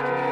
Маяк.